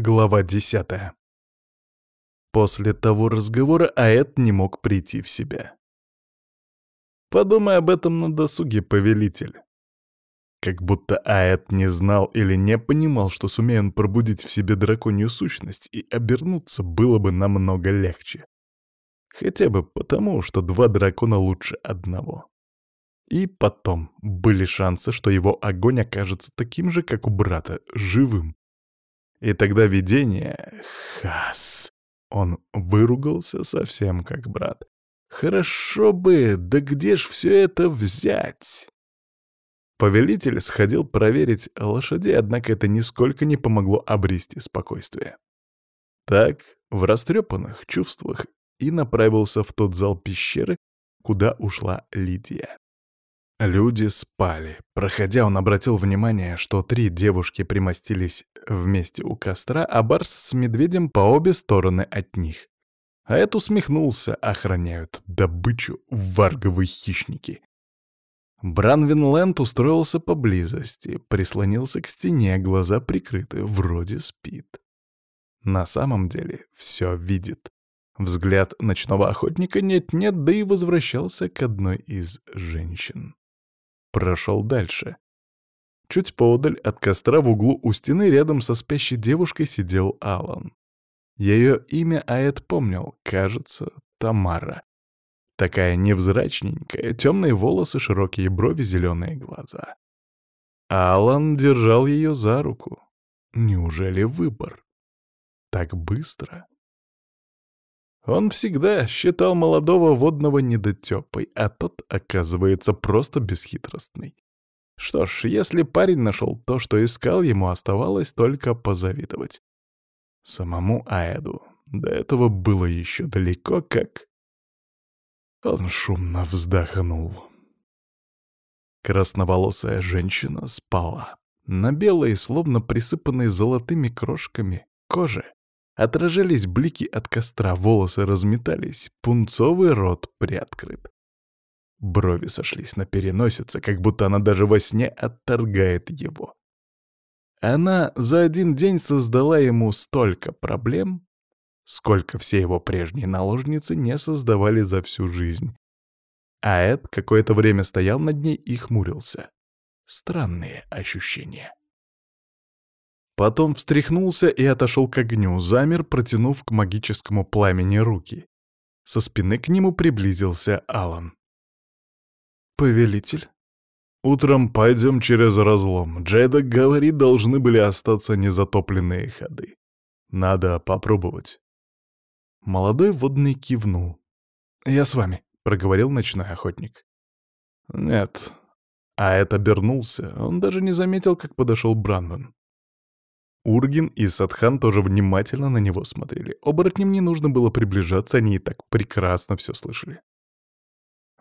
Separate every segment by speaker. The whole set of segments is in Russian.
Speaker 1: Глава десятая. После того разговора Аэт не мог прийти в себя. Подумай об этом на досуге, повелитель. Как будто Аэт не знал или не понимал, что сумея он пробудить в себе драконью сущность, и обернуться было бы намного легче. Хотя бы потому, что два дракона лучше одного. И потом были шансы, что его огонь окажется таким же, как у брата, живым. И тогда видение... Хас... Он выругался совсем как брат. «Хорошо бы, да где ж все это взять?» Повелитель сходил проверить лошадей, однако это нисколько не помогло обрести спокойствие. Так, в растрепанных чувствах, и направился в тот зал пещеры, куда ушла Лидия. Люди спали. Проходя, он обратил внимание, что три девушки примостились вместе у костра, а Барс с медведем по обе стороны от них. А это усмехнулся, охраняют добычу варговые хищники. Бранвинленд устроился поблизости, прислонился к стене, глаза прикрыты, вроде спит. На самом деле все видит. Взгляд ночного охотника нет-нет, да и возвращался к одной из женщин прошел дальше. Чуть поодаль от костра в углу у стены рядом со спящей девушкой сидел Алан. Ее имя Аэт помнил, кажется, Тамара. Такая невзрачненькая, темные волосы, широкие брови, зеленые глаза. Алан держал ее за руку. Неужели выбор? Так быстро? Он всегда считал молодого водного недотёпой, а тот, оказывается, просто бесхитростный. Что ж, если парень нашел то, что искал, ему оставалось только позавидовать. Самому Аэду до этого было еще далеко, как... Он шумно вздохнул. Красноволосая женщина спала. На белой, словно присыпанной золотыми крошками, коже Отражались блики от костра, волосы разметались, пунцовый рот приоткрыт. Брови сошлись на переносице, как будто она даже во сне отторгает его. Она за один день создала ему столько проблем, сколько все его прежние наложницы не создавали за всю жизнь. А Эд какое-то время стоял над ней и хмурился. Странные ощущения. Потом встряхнулся и отошел к огню, замер, протянув к магическому пламени руки. Со спины к нему приблизился Алан. «Повелитель?» «Утром пойдем через разлом. Джейда говорит, должны были остаться незатопленные ходы. Надо попробовать». Молодой водный кивнул. «Я с вами», — проговорил ночной охотник. «Нет». А это обернулся. Он даже не заметил, как подошел Бранвен. Ургин и Садхан тоже внимательно на него смотрели. Оборотням не нужно было приближаться, они и так прекрасно все слышали.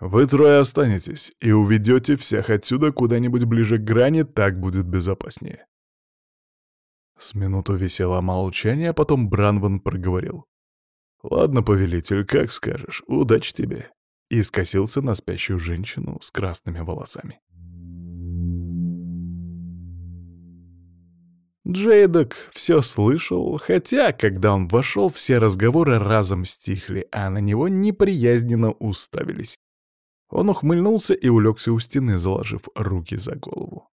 Speaker 1: «Вы трое останетесь и уведете всех отсюда куда-нибудь ближе к грани, так будет безопаснее». С минуту висело молчание, а потом Бранван проговорил. «Ладно, повелитель, как скажешь, удачи тебе», и скосился на спящую женщину с красными волосами. Джейдок все слышал, хотя, когда он вошел, все разговоры разом стихли, а на него неприязненно уставились. Он ухмыльнулся и улегся у стены, заложив руки за голову.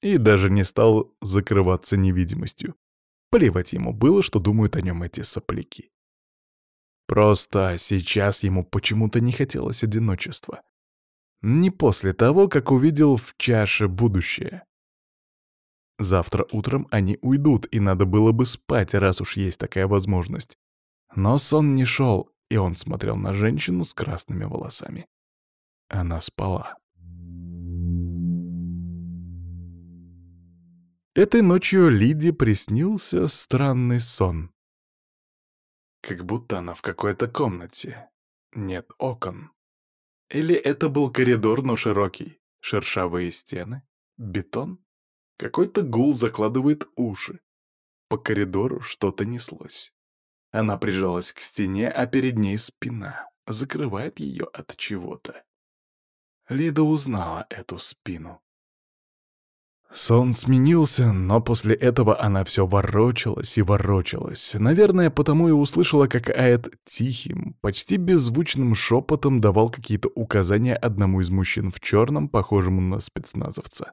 Speaker 1: И даже не стал закрываться невидимостью. Плевать ему было, что думают о нем эти сопляки. Просто сейчас ему почему-то не хотелось одиночества. Не после того, как увидел в чаше будущее. Завтра утром они уйдут, и надо было бы спать, раз уж есть такая возможность. Но сон не шел, и он смотрел на женщину с красными волосами. Она спала. Этой ночью Лиде приснился странный сон. Как будто она в какой-то комнате. Нет окон. Или это был коридор, но широкий. Шершавые стены. Бетон. Какой-то гул закладывает уши. По коридору что-то неслось. Она прижалась к стене, а перед ней спина. Закрывает ее от чего-то. Лида узнала эту спину. Сон сменился, но после этого она все ворочалась и ворочалась. Наверное, потому и услышала, как Аэт тихим, почти беззвучным шепотом давал какие-то указания одному из мужчин в черном, похожему на спецназовца.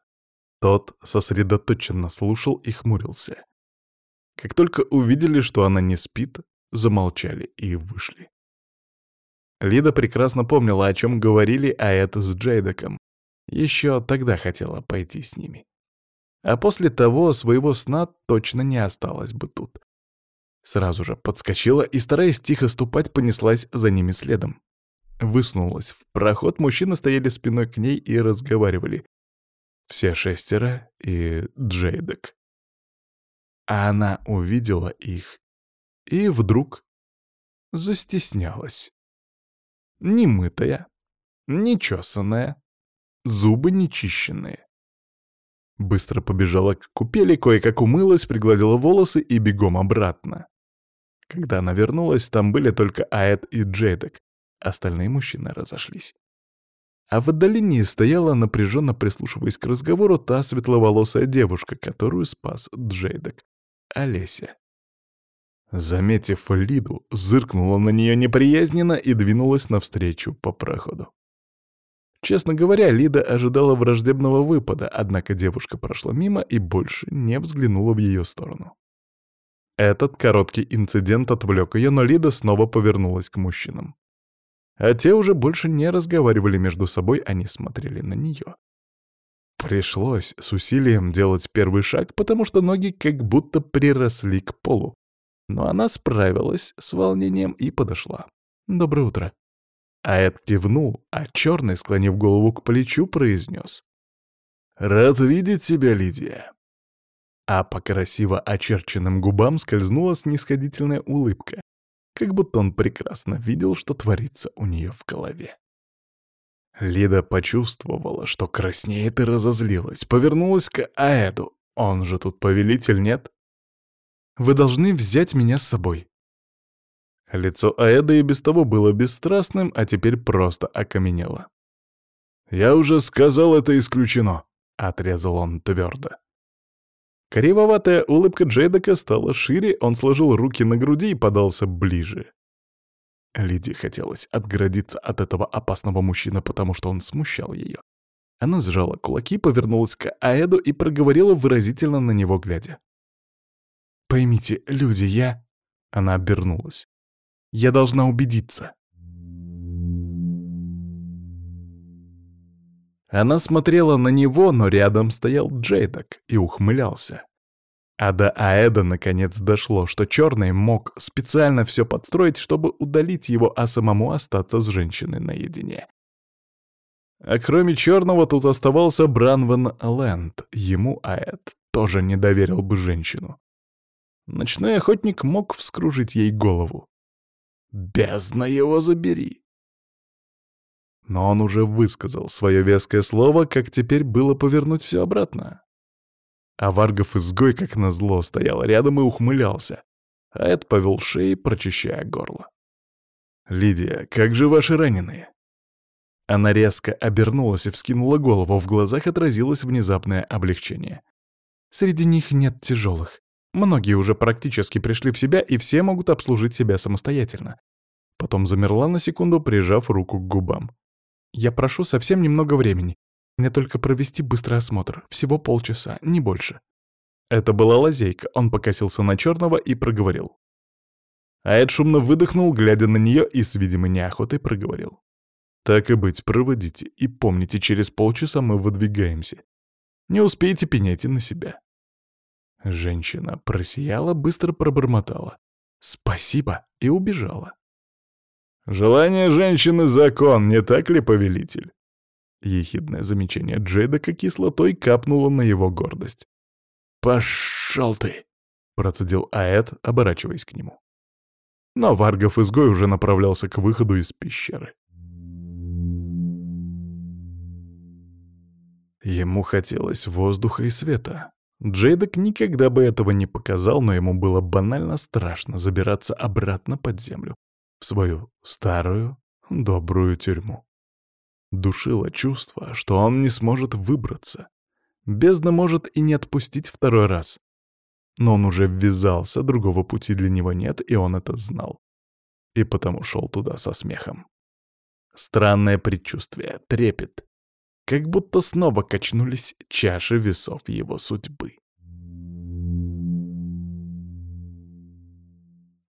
Speaker 1: Тот сосредоточенно слушал и хмурился. Как только увидели, что она не спит, замолчали и вышли. Лида прекрасно помнила, о чем говорили Аэт с Джейдеком. Еще тогда хотела пойти с ними. А после того своего сна точно не осталось бы тут. Сразу же подскочила и, стараясь тихо ступать, понеслась за ними следом. Высунулась в проход, мужчины стояли спиной к ней и разговаривали. Все шестеро и Джейдек. А она увидела их и вдруг застеснялась. Немытая, нечесанная, зубы нечищенные. Быстро побежала к купели, кое-как умылась, пригладила волосы и бегом обратно. Когда она вернулась, там были только Аэт и Джейдек. Остальные мужчины разошлись. А в отдалении стояла, напряженно прислушиваясь к разговору, та светловолосая девушка, которую спас Джейдек. Олеся. Заметив Лиду, зыркнула на нее неприязненно и двинулась навстречу по проходу. Честно говоря, Лида ожидала враждебного выпада, однако девушка прошла мимо и больше не взглянула в ее сторону. Этот короткий инцидент отвлек ее, но Лида снова повернулась к мужчинам. А те уже больше не разговаривали между собой, они смотрели на нее. Пришлось с усилием делать первый шаг, потому что ноги как будто приросли к полу. Но она справилась с волнением и подошла. «Доброе утро», а Эд кивнул, а черный, склонив голову к плечу, произнес. «Рад видеть тебя, Лидия!» А по красиво очерченным губам скользнула снисходительная улыбка, как будто он прекрасно видел, что творится у нее в голове. Лида почувствовала, что краснеет и разозлилась, повернулась к Аэду. Он же тут повелитель, нет? «Вы должны взять меня с собой», Лицо Аэда и без того было бесстрастным, а теперь просто окаменело. «Я уже сказал, это исключено», — отрезал он твердо. Кривоватая улыбка Джейдека стала шире, он сложил руки на груди и подался ближе. Лидии хотелось отгородиться от этого опасного мужчины, потому что он смущал ее. Она сжала кулаки, повернулась к Аэду и проговорила выразительно на него глядя. «Поймите, люди, я...» Она обернулась. Я должна убедиться. Она смотрела на него, но рядом стоял Джейдок и ухмылялся. А до Аэда наконец дошло, что Черный мог специально все подстроить, чтобы удалить его, а самому остаться с женщиной наедине. А кроме Черного тут оставался Бранвен Лэнд. Ему Аэд тоже не доверил бы женщину. Ночной охотник мог вскружить ей голову. Бездна его забери. Но он уже высказал свое веское слово, как теперь было повернуть все обратно. А Варгов-изгой, как назло, стоял рядом и ухмылялся, а Эд повел шеей, прочищая горло. «Лидия, как же ваши раненые?» Она резко обернулась и вскинула голову, в глазах отразилось внезапное облегчение. «Среди них нет тяжелых. Многие уже практически пришли в себя, и все могут обслужить себя самостоятельно. Потом замерла на секунду, прижав руку к губам. «Я прошу совсем немного времени. Мне только провести быстрый осмотр. Всего полчаса, не больше». Это была лазейка. Он покосился на черного и проговорил. А Эд шумно выдохнул, глядя на нее, и с видимой неохотой проговорил. «Так и быть, проводите, и помните, через полчаса мы выдвигаемся. Не успеете, пеняйте на себя». Женщина просияла, быстро пробормотала. «Спасибо!» и убежала. «Желание женщины — закон, не так ли, повелитель?» Ехидное замечание Джейдека кислотой капнуло на его гордость. «Пошел ты!» — процедил Аэт, оборачиваясь к нему. Но Варгов-изгой уже направлялся к выходу из пещеры. Ему хотелось воздуха и света. Джейдек никогда бы этого не показал, но ему было банально страшно забираться обратно под землю, в свою старую, добрую тюрьму. Душило чувство, что он не сможет выбраться. Бездна может и не отпустить второй раз. Но он уже ввязался, другого пути для него нет, и он это знал. И потому шел туда со смехом. Странное предчувствие, трепет. Как будто снова качнулись чаши весов его судьбы.